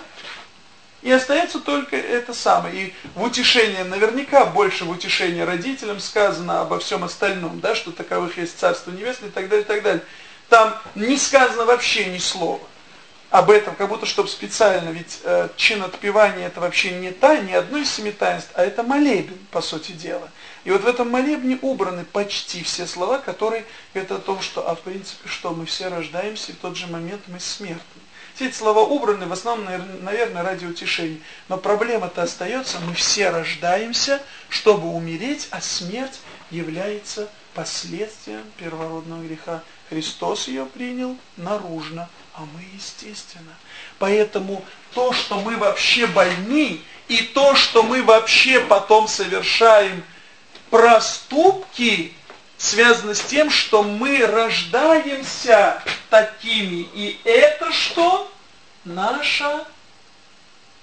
и остается только это самое. И в утешение, наверняка больше в утешение родителям сказано обо всем остальном, да, что таковых есть Царство Небесное и так далее, и так далее. Там не сказано вообще ни слова об этом, как будто чтобы специально, ведь э, чин отпевания это вообще не та, не одно из семи таинств, а это молебен, по сути дела. И вот в этом молебне убраны почти все слова, которые это о том, что, а в принципе, что мы все рождаемся, и в тот же момент мы смертны. Все эти слова убраны в основном, наверное, ради утешения. Но проблема-то остается, мы все рождаемся, чтобы умереть, а смерть является последствием первородного греха. Христос ее принял наружно, а мы естественно. Поэтому то, что мы вообще больны, и то, что мы вообще потом совершаем проступки, связано с тем, что мы рождаемся такими. И это что? Наша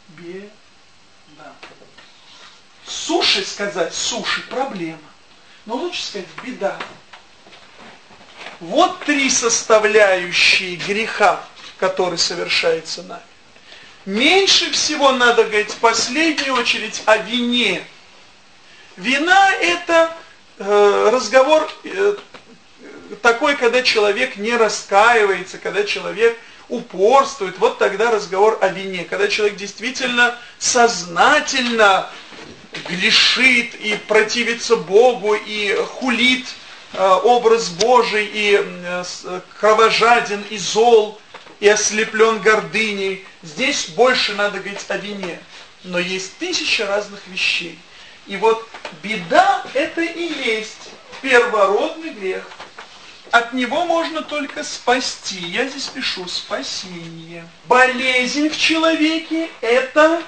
беда. Суши сказать, суши, проблема. Но лучше сказать, беда. Вот три составляющие греха, который совершается нами. Меньше всего надо говорить в последнюю очередь о вине. Вина это э, разговор э, такой, когда человек не раскаивается, когда человек упорствует, вот тогда разговор о вине. Когда человек действительно сознательно грешит и противится Богу и хулит э, образ Божий и э, кровожаден и зол и ослеплен гордыней. Здесь больше надо говорить о вине. Но есть тысяча разных вещей. И вот беда это и есть первородный грех. От него можно только спасти. Я здесь пишу спасение. Болезнь в человеке это,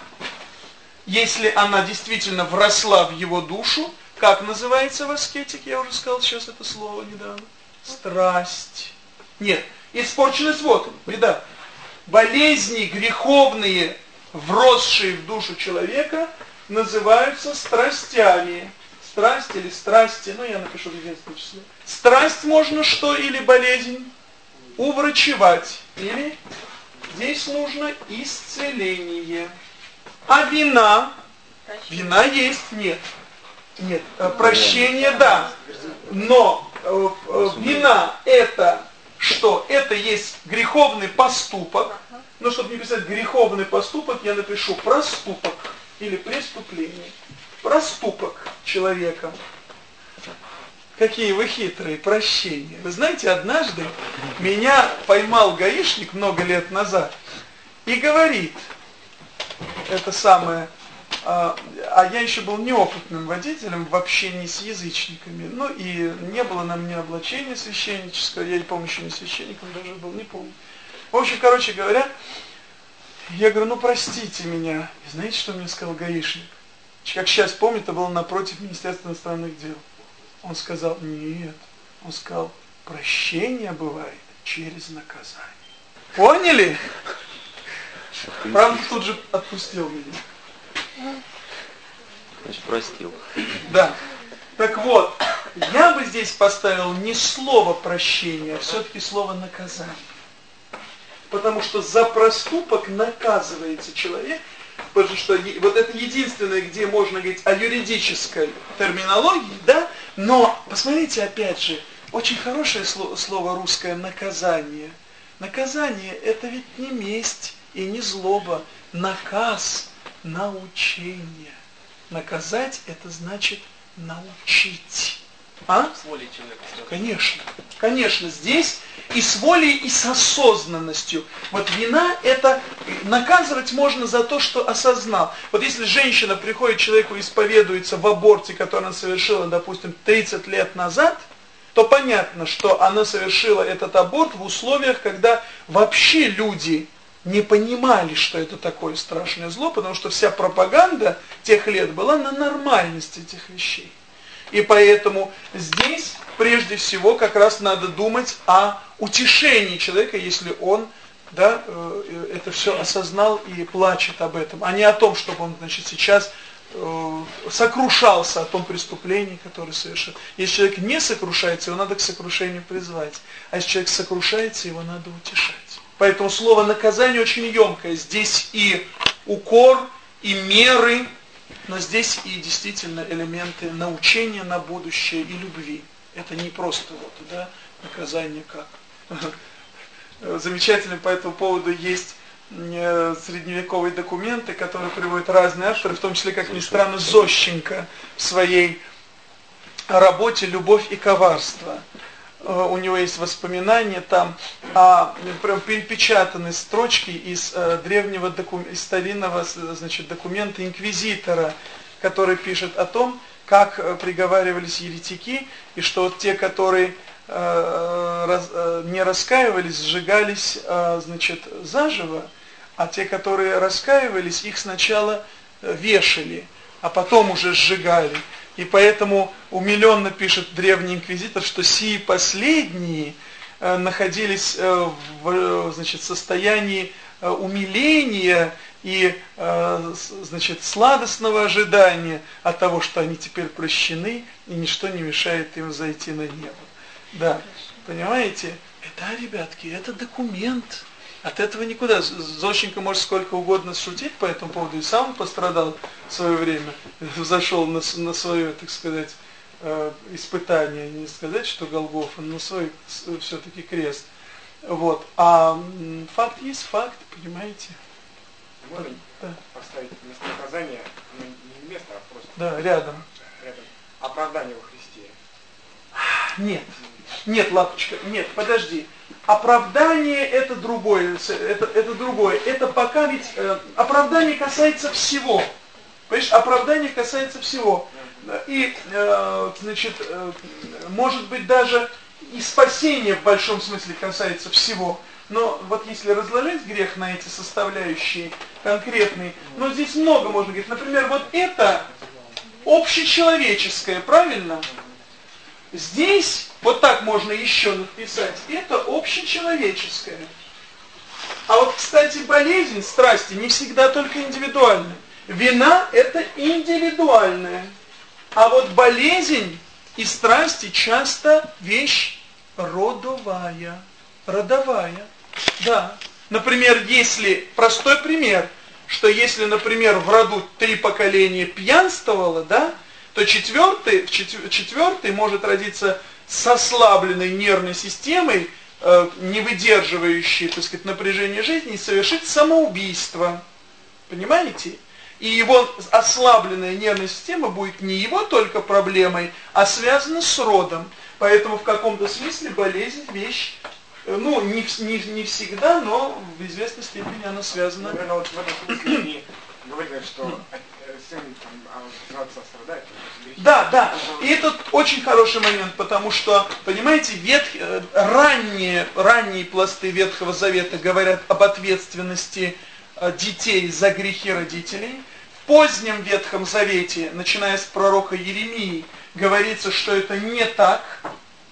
если она действительно вросла в его душу, как называется в аскетике? Я уже сказал сейчас это слово недавно. Страсть. Нет, испорченность вот, беда. Болезни греховные, вросшие в душу человека, называются страстями. Страсть или страсти, ну я напишу в единственном числе. Страсть можно что или болезнь? Уврачевать. Или здесь нужно исцеление. А вина? Вина есть? Нет. Нет. Э, прощение да. Но э, э, вина это что? Это есть греховный поступок. Но чтобы не писать греховный поступок, я напишу проступок или преступление. Проступок человека. Какие вы хитрые, прощения. Вы знаете, однажды меня поймал гаишник много лет назад и говорит, это самое, а, а я еще был неопытным водителем в общении с язычниками. Ну и не было на мне облачения священнического, я не помню, еще не священником даже был, не помню. В общем, короче говоря, Я говорю, ну простите меня. И знаете, что мне сказал гаишник? Как сейчас помню, это было напротив Министерства иностранных дел. Он сказал, нет. Он сказал, прощение бывает через наказание. Поняли? Правда, тут же отпустил меня. Значит, простил. Да. Так вот, я бы здесь поставил не слово прощения, а все-таки слово наказание. Потому что за проступок наказывается человек, потому что вот это единственное, где можно говорить о юридической терминологии, да, но посмотрите опять же, очень хорошее слово, слово русское наказание. Наказание это ведь не месть и не злоба, наказ, научение. Наказать это значит научить. А? С волей человека. Конечно. Конечно, здесь и с волей, и с осознанностью. Вот вина это наказывать можно за то, что осознал. Вот если женщина приходит человеку исповедуется в аборте, который она совершила, допустим, 30 лет назад, то понятно, что она совершила этот аборт в условиях, когда вообще люди не понимали, что это такое страшное зло, потому что вся пропаганда тех лет была на нормальности этих вещей. И поэтому здесь прежде всего как раз надо думать о утешении человека, если он да, э, это все осознал и плачет об этом, а не о том, чтобы он значит, сейчас э, сокрушался о том преступлении, которое совершил. Если человек не сокрушается, его надо к сокрушению призвать. А если человек сокрушается, его надо утешать. Поэтому слово наказание очень емкое. Здесь и укор, и меры, но здесь и действительно элементы научения на будущее и любви. Это не просто вот, да, наказание как. Замечательно по этому поводу есть э, средневековые документы, которые приводят разные авторы, в том числе, как ни странно, Зощенко в своей работе «Любовь и коварство». Э, у него есть воспоминания там о прям перепечатанной строчке из э, древнего из старинного значит, документа инквизитора, который пишет о том, как э, приговаривались еретики, и что вот те, которые не раскаивались, сжигались значит, заживо, а те, которые раскаивались, их сначала вешали, а потом уже сжигали. И поэтому умиленно пишет древний инквизитор, что сии последние э, находились э, в значит, состоянии э, умиления и значит, сладостного ожидания от того, что они теперь прощены, и ничто не мешает им зайти на небо. Да, понимаете? Это, ребятки, это документ. От этого никуда. Зощенко может сколько угодно шутить по этому поводу, и сам пострадал в свое время, зашел на, на свое, так сказать, э, испытание, не сказать, что Голгофа, но свой все-таки крест. Вот. А факт есть факт, понимаете? Можно да. поставить место наказания, ну, не место, а просто... Да, рядом. Рядом. Оправдание во Христе. Нет. Нет, лапочка, нет, подожди. Оправдание это другое, это, это другое. Это пока ведь э, оправдание касается всего. Понимаешь, оправдание касается всего. И, э, значит, э, может быть даже и спасение в большом смысле касается всего. Но вот если разложить грех на эти составляющие конкретные, но здесь много можно говорить. Например, вот это общечеловеческое, правильно? Здесь, вот так можно еще написать, это общечеловеческое. А вот, кстати, болезнь, страсти не всегда только индивидуальны. Вина – это индивидуальная. А вот болезнь и страсти часто вещь родовая. Родовая. Да. Например, если, простой пример, что если, например, в роду три поколения пьянствовало, да, то четвертый, четвертый может родиться с ослабленной нервной системой, э, не выдерживающей, так сказать, напряжение жизни, и совершить самоубийство. Понимаете? И его ослабленная нервная система будет не его только проблемой, а связана с родом. Поэтому в каком-то смысле болезнь вещь, э, ну, не, не, не всегда, но в известной степени она связана. Наверное, вот в этом смысле говорят, что сын там, страдает. Да, да. И это очень хороший момент, потому что, понимаете, ветх, ранние, ранние пласты Ветхого Завета говорят об ответственности э, детей за грехи родителей. В позднем Ветхом Завете, начиная с пророка Еремии, говорится, что это не так,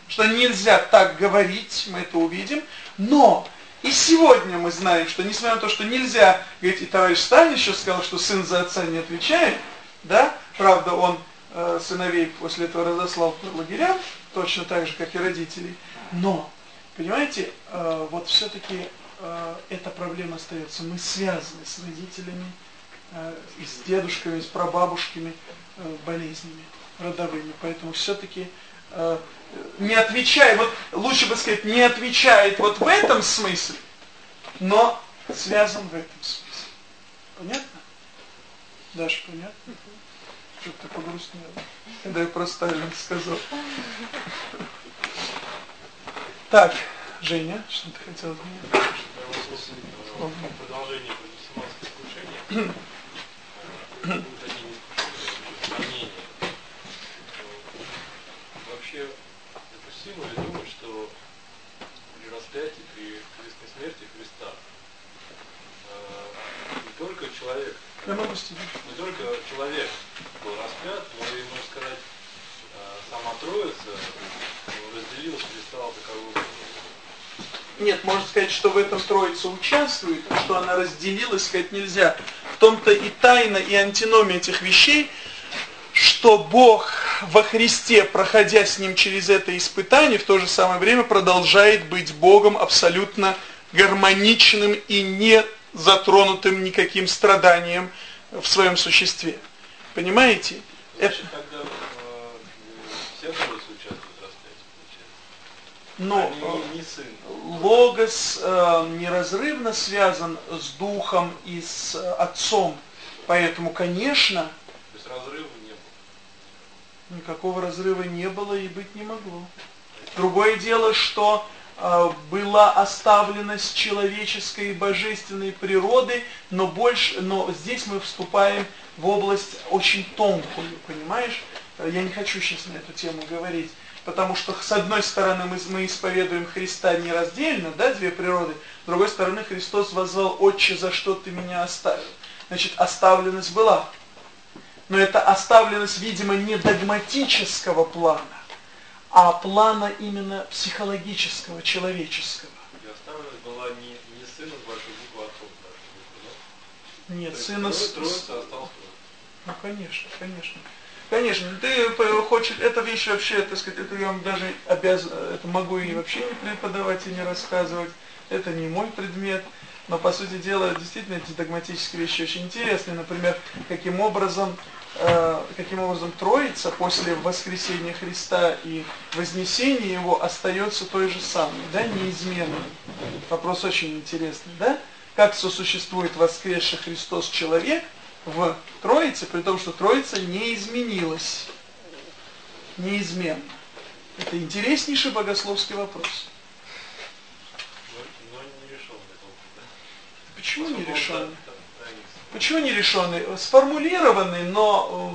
что нельзя так говорить, мы это увидим. Но и сегодня мы знаем, что несмотря на то, что нельзя, говорить, и товарищ Сталин еще сказал, что сын за отца не отвечает, да, правда, он э, сыновей после этого разослал по лагерям, точно так же, как и родителей, но, понимаете, э, вот все-таки э, эта проблема остается. Мы связаны с родителями, э, с дедушками, с прабабушками э, болезнями родовыми, поэтому все-таки э, не отвечает, вот лучше бы сказать, не отвечает вот в этом смысле, но связан в этом смысле. Понятно? Даша, понятно? Что-то погрустнело, когда я про Сталина сказал. Так, Женя, что ты хотел сказать? Продолжение мусульманского искушения. Вообще допустимо ли думать, что при распятии, при крестной смерти Христа не только человек, не только человек распят, но и, можно сказать, сама Троица разделилась, перестала таковой нет, можно сказать, что в этом Троица участвует, что она разделилась, сказать нельзя. В том-то и тайна, и антиномия этих вещей, что Бог во Христе, проходя с Ним через это испытание, в то же самое время продолжает быть Богом абсолютно гармоничным и не затронутым никаким страданием в своем существе. Понимаете? Это... э, Но. Логос э, неразрывно связан с Духом и с э, Отцом. Поэтому, конечно... То есть разрыва не было? Никакого разрыва не было и быть не могло. Другое дело, что была оставленность человеческой и божественной природы, но, больше, но здесь мы вступаем в область очень тонкую, понимаешь? Я не хочу сейчас на эту тему говорить потому что с одной стороны мы, мы исповедуем Христа нераздельно, да, две природы, с другой стороны Христос возвал, «Отче, за что ты меня оставил?» Значит, оставленность была. Но это оставленность, видимо, не догматического плана, а плана именно психологического, человеческого. И оставленность была не, не сына с большой буквы, а отцом да? Нет, сына с... Троица остался Ну, конечно, конечно. Конечно, ты хочешь, эта вещь вообще, так сказать, это я вам даже обязан, это могу и вообще не преподавать и не рассказывать, это не мой предмет, но по сути дела, действительно, эти догматические вещи очень интересны, например, каким образом, э, каким образом Троица после воскресения Христа и вознесения Его остается той же самой, да, неизменной. Вопрос очень интересный, да? Как сосуществует воскресший Христос человек – в Троице, при том, что Троица не изменилась. Неизменно. Это интереснейший богословский вопрос. Но, не решенный? Почему не решенный? Почему не решенный? Сформулированный, но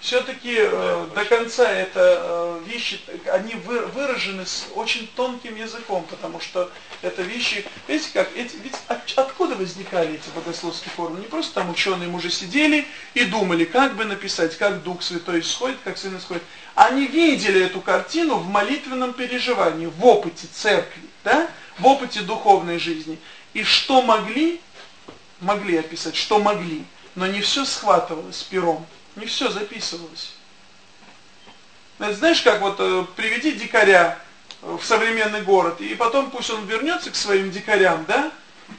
все-таки э, до конца это э, вещи, они вы, выражены с очень тонким языком, потому что это вещи, видите как, эти, ведь от, откуда возникали эти богословские формы? Не просто там ученые мужи сидели и думали, как бы написать, как Дух Святой исходит, как Сын исходит. Они видели эту картину в молитвенном переживании, в опыте церкви, да? в опыте духовной жизни. И что могли, могли описать, что могли, но не все схватывалось пером. Не все записывалось. Знаешь, как вот э, приведи дикаря э, в современный город, и потом пусть он вернется к своим дикарям, да,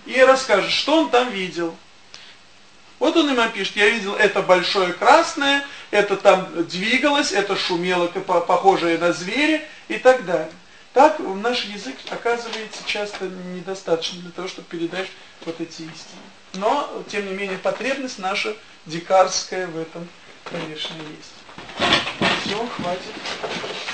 и расскажет, что он там видел. Вот он им опишет, я видел это большое красное, это там двигалось, это шумело, похожее на зверя и так далее. Так наш язык оказывается часто недостаточно для того, чтобы передать вот эти истины. Но, тем не менее, потребность наша дикарская в этом конечно, есть. Все, хватит.